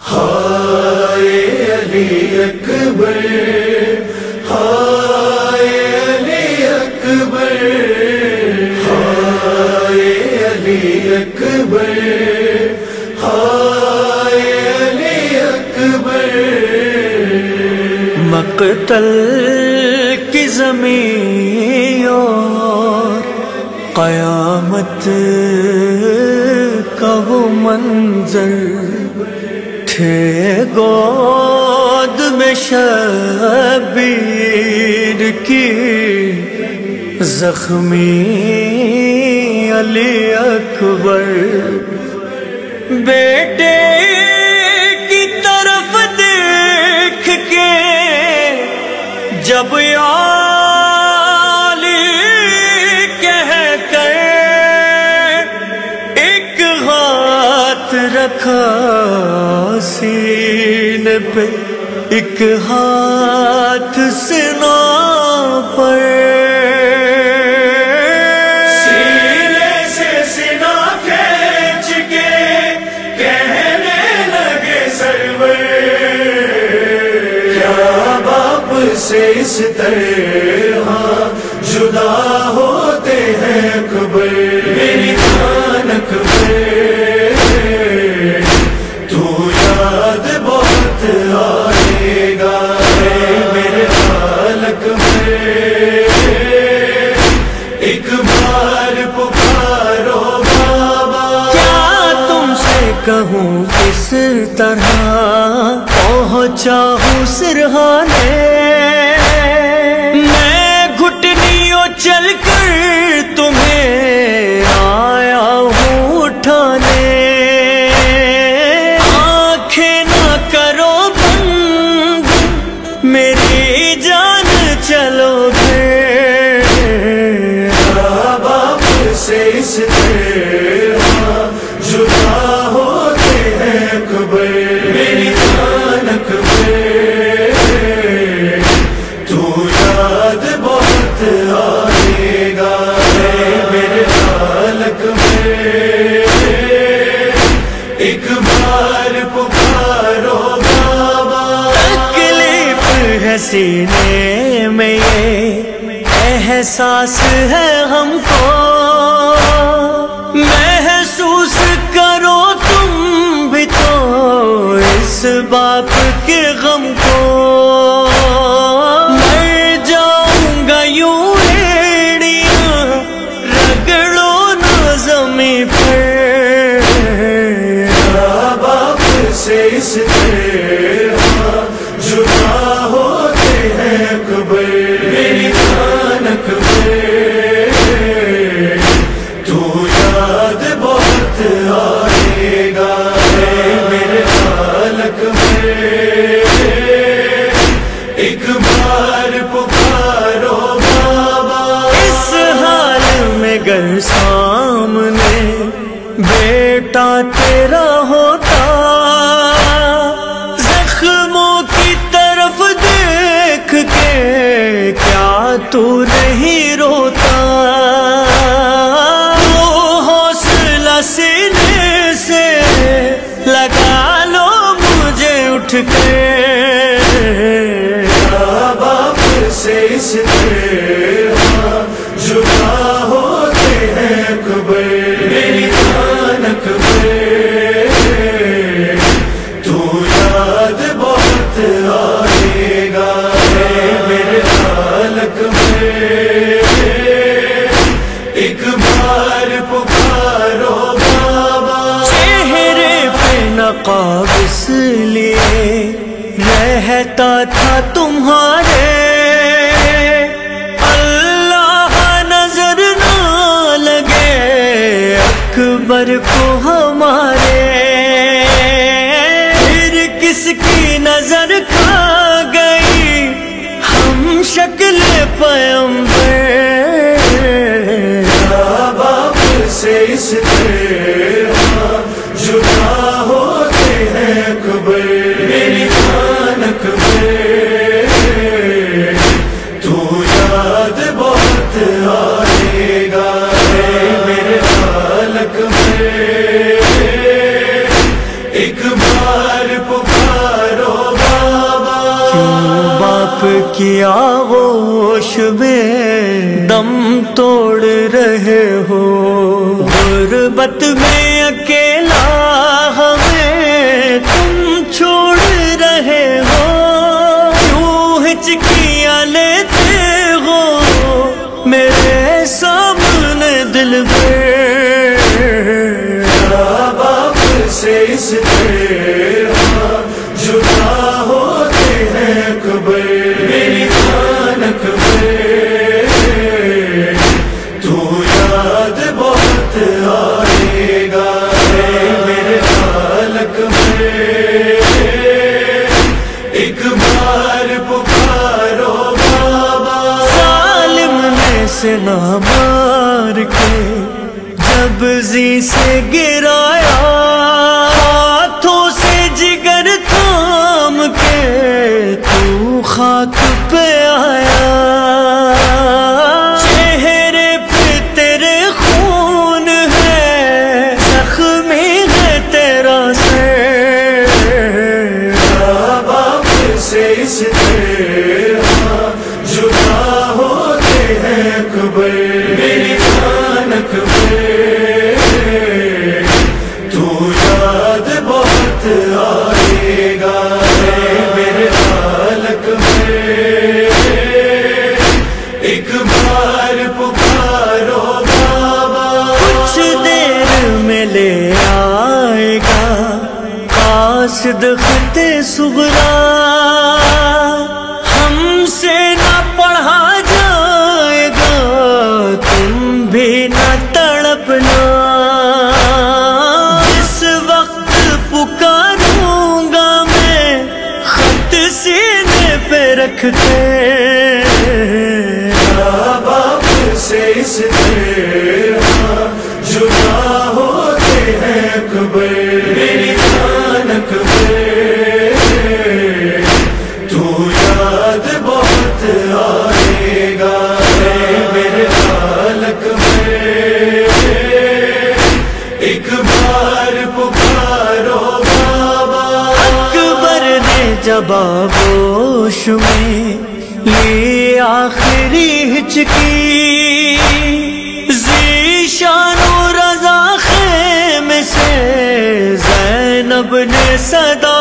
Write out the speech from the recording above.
ہائے علی اکبر، ہائے علی اکبر، ہائے علی اکبر، ہائے علی اکبر۔ مقتل کی زمین اور قیامت کا وہ منظر۔ تھے گود میں شبیر کی زخمی علی اکبر بیٹے کی طرف دیکھ کے جب علی ہاتھ رکھا سینے پہ، ایک ہاتھ سنا پر۔ سے اس طرح ہاں، جدا ہوتے ہیں اکبر؟ یاد بہت آئے گا میرے حال اکبر ایک بار پکارو بابا۔ کیا تم سے کہوں کس طرح؟ پہنچا ہوں سرحانے میں گھٹنیوں چل کر یاد بہت آئے گا میرے حال اکبر ایک بار پکارو بابا۔ تکلیف ہے سینے میں یہ، احساس ہے ہم کو۔ محسوس کرو تم بھی تو اس باپ کے غم کو بیٹا تیرا ہوتا زخموں کی طرف دیکھ کے کیا تو نہیں روتا؟ وہ حوصلہ سینے سے لگا لو مجھے اٹھ کے۔ باپ سے اس رہتا تھا تمہارے۔ اللہ نظر نہ لگے، اکبر کو ہمارے۔ پھر کس کی نظر کھا گئی؟ ہم شکل پیمبر ہوش میں دم توڑ رہے ہو۔ غربت میں اکیلا ہمیں تم چھوڑ رہے ہو۔ کیوں ہچکیاں لیتے ہو میرے سامنے دل پہ باپ سے اس طرح یاد بہت آئے گا میرے خالق میں۔ ایک بار پکارو بابا۔ ظالم میں سے نہ مار کے جب زی سے گرایا۔ اس قاصد خط سغرا ہم سے نہ پڑھا جائے گا، تم بھی نہ تڑپنا۔ اس وقت پکاروں گا میں، خط سینے پہ رکھتے باپ سے اس ہاں، جدا ہوتے ہیں کبر یاد بہت آئے گا۔ میرے خالق میں، ایک بار پکارو بابا۔ اکبر نے جب آغوش میں لی آخری ہچکی ذیشان و رضا خیم سے زینب نے صدا